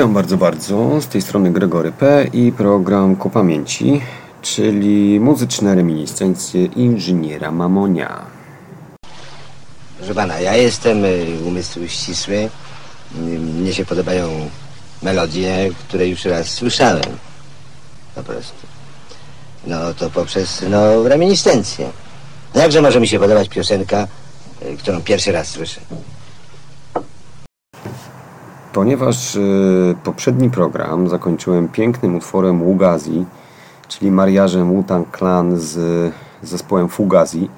Witam bardzo, bardzo. Z tej strony Gregory P. i program Ku Pamięci, czyli muzyczne reminiscencje inżyniera Mamonia. Proszę pana, ja jestem y, umysł ścisły. Y, Mnie się podobają melodie, które już raz słyszałem. Po prostu. No to poprzez, no, reminiscencję. No jakże może mi się podobać piosenka, y, którą pierwszy raz słyszę? Ponieważ y, poprzedni program zakończyłem pięknym utworem Wugazi, czyli mariażem Wu-Tang Clan z zespołem Fugazi,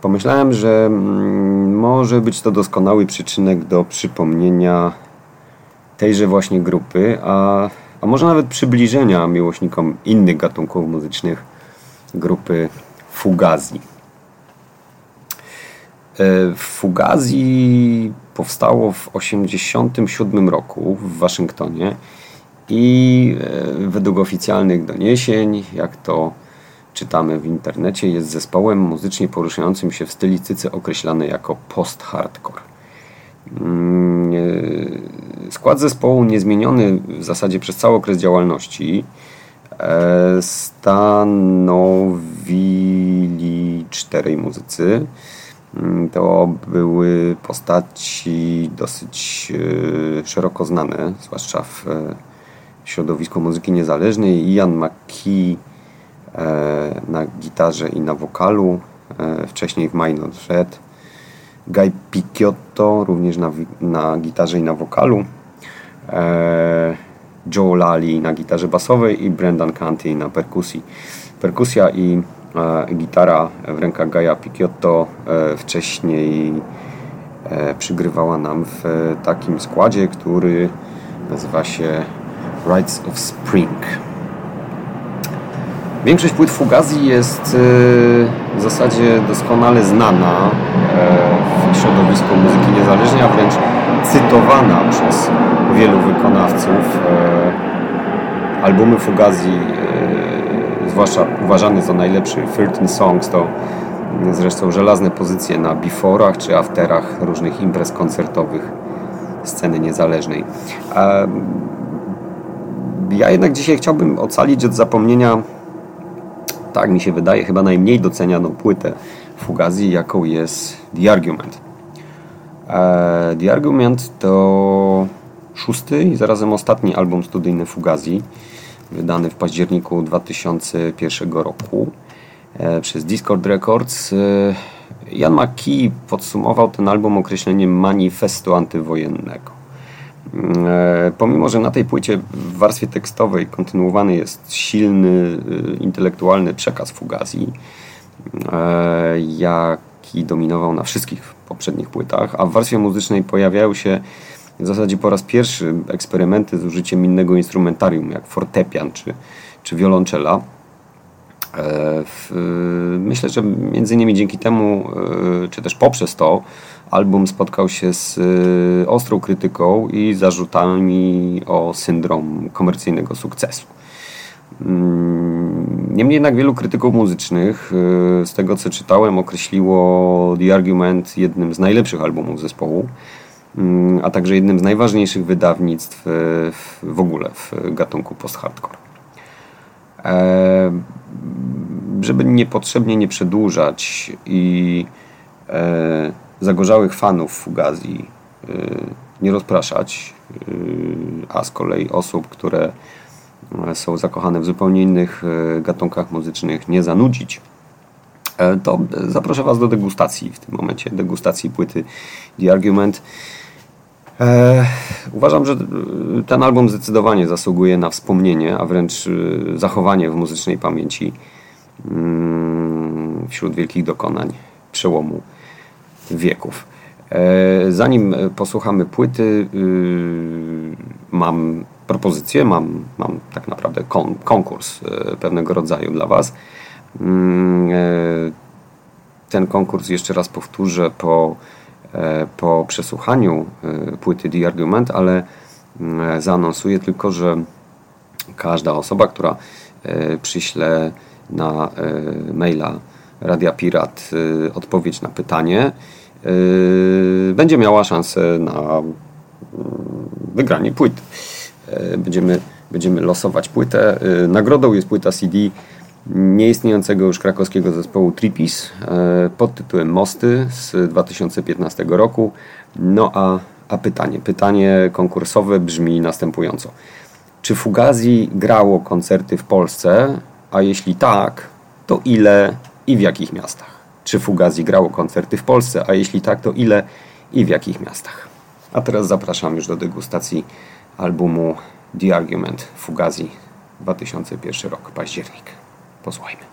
pomyślałem, że mm, może być to doskonały przyczynek do przypomnienia tejże właśnie grupy, a, a może nawet przybliżenia miłośnikom innych gatunków muzycznych grupy Fugazi. E, Fugazi powstało w 1987 roku w Waszyngtonie i e, według oficjalnych doniesień, jak to czytamy w internecie, jest zespołem muzycznie poruszającym się w stylistyce określanej jako post-hardcore. Mm, e, skład zespołu niezmieniony w zasadzie przez cały okres działalności stanowili czterej muzycy. Mm, To były postaci dosyć e, szeroko znane, zwłaszcza w e, środowisku muzyki niezależnej. Ian McKee e, na gitarze i na wokalu, wcześniej w Minor Threat. Guy Picciotto również na, na gitarze i na wokalu. Joe Lally na gitarze basowej i Brendan Canty na perkusji. Perkusja i gitara w rękach Gaja Picciotto e, wcześniej e, przygrywała nam w e, takim składzie, który nazywa się Rites of Spring. Większość płyt Fugazi jest e, w zasadzie doskonale znana e, w środowisku muzyki niezależnej, a wręcz cytowana przez wielu wykonawców. E, Albumy Fugazi, e, zwłaszcza uważany za najlepszy 13 Songs, to zresztą żelazne pozycje na before'ach czy afterach różnych imprez koncertowych sceny niezależnej. Ja jednak dzisiaj chciałbym ocalić od zapomnienia tak mi się wydaje, chyba najmniej docenianą płytę Fugazi, jaką jest The Argument. E, The Argument to szósty i zarazem ostatni album studyjny Fugazi, wydany w październiku 2001 roku e, przez Discord Records. E, Jan McKee podsumował ten album określeniem manifestu antywojennego. E, Pomimo, że na tej płycie w warstwie tekstowej kontynuowany jest silny, intelektualny przekaz Fugazi, jaki dominował na wszystkich poprzednich płytach, a w warstwie muzycznej pojawiają się w zasadzie po raz pierwszy eksperymenty z użyciem innego instrumentarium, jak fortepian czy, czy wiolonczela. E, w, myślę, że między innymi dzięki temu, e, czy też poprzez to, album spotkał się z e, ostrą krytyką i zarzutami o syndrom komercyjnego sukcesu. Mm, Niemniej jednak wielu krytyków muzycznych, e, z tego co czytałem, określiło The Argument jednym z najlepszych albumów zespołu, a także jednym z najważniejszych wydawnictw e, w, ogóle w gatunku post-hardcore. E, żeby niepotrzebnie nie przedłużać i e, zagorzałych fanów Fugazi nie rozpraszać, a z kolei osób, które są zakochane w zupełnie innych gatunkach muzycznych nie zanudzić, to zaproszę Was do degustacji w tym momencie, degustacji płyty The Argument. E, uważam, że e, ten album zdecydowanie zasługuje na wspomnienie, a wręcz e, zachowanie w muzycznej pamięci mm, wśród wielkich dokonań przełomu wieków. Zanim posłuchamy płyty, y, mam propozycję, mam, mam tak naprawdę kon, konkurs pewnego rodzaju dla Was. Mm, Ten konkurs jeszcze raz powtórzę po, po przesłuchaniu e, płyty The Argument, ale mm, zaanonsuję tylko, że każda osoba, która e, przyśle na e, maila Radia Pirat e, odpowiedź na pytanie, e, będzie miała szansę na mm, wygranie płyty. e, będziemy, będziemy losować płytę. E, nagrodą jest płyta CD nieistniejącego już krakowskiego zespołu Tripis pod tytułem Mosty z 2015 roku. No a, a pytanie, pytanie konkursowe brzmi następująco. Czy Fugazi grało koncerty w Polsce? A jeśli tak, to ile i w jakich miastach? Czy Fugazi grało koncerty w Polsce? A jeśli tak, to ile i w jakich miastach? A teraz zapraszam już do degustacji albumu The Argument Fugazi 2001 rok, październik. Posłuchajmy.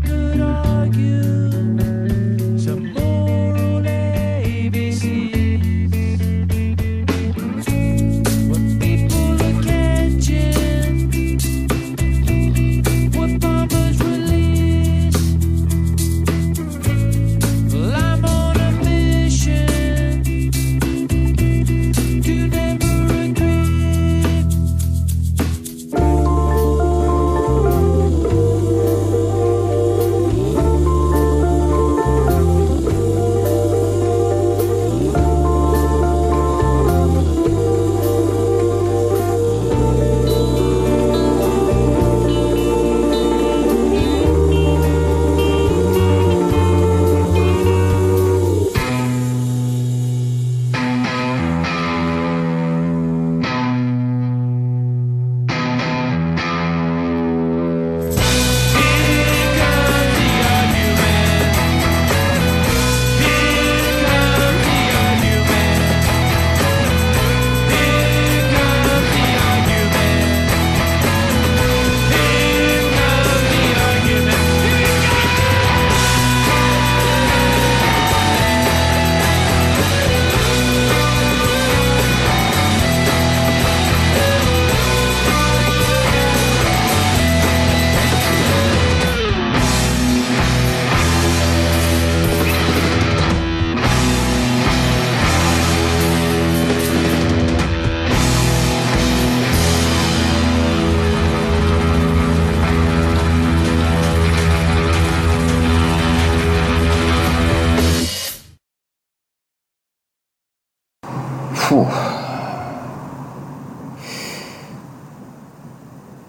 Could argue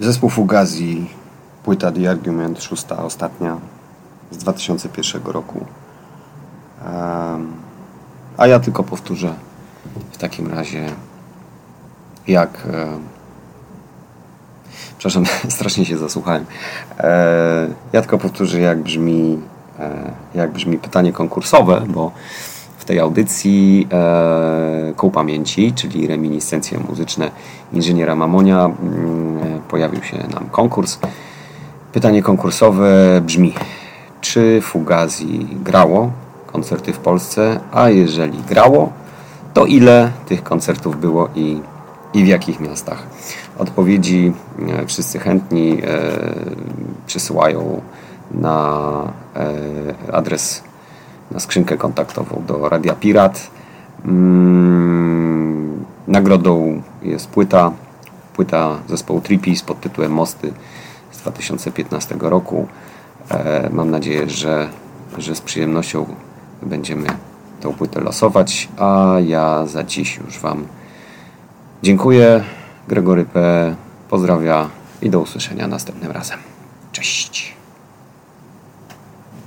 Zespół Fugazi, płyta The Argument, szósta, ostatnia z 2001 roku. A ja tylko powtórzę w takim razie, jak. E, przepraszam, strasznie się zasłuchałem. E, ja tylko powtórzę, jak brzmi, e, jak brzmi pytanie konkursowe, bo w tej audycji e, Koł Pamięci, czyli reminiscencje muzyczne inżyniera Mamonia, mm, pojawił się nam konkurs. Pytanie konkursowe brzmi: czy Fugazi grało koncerty w Polsce? A jeżeli grało, to ile tych koncertów było i, i w jakich miastach? Odpowiedzi e, wszyscy chętni e, przysyłają na e, adres na skrzynkę kontaktową do Radia Pirat. Mm, nagrodą jest płyta, płyta zespołu Tripis pod tytułem Mosty z 2015 roku. E, mam nadzieję, że, że z przyjemnością będziemy tę płytę losować, a ja za dziś już Wam dziękuję. Gregory P. pozdrawia i do usłyszenia następnym razem. Cześć.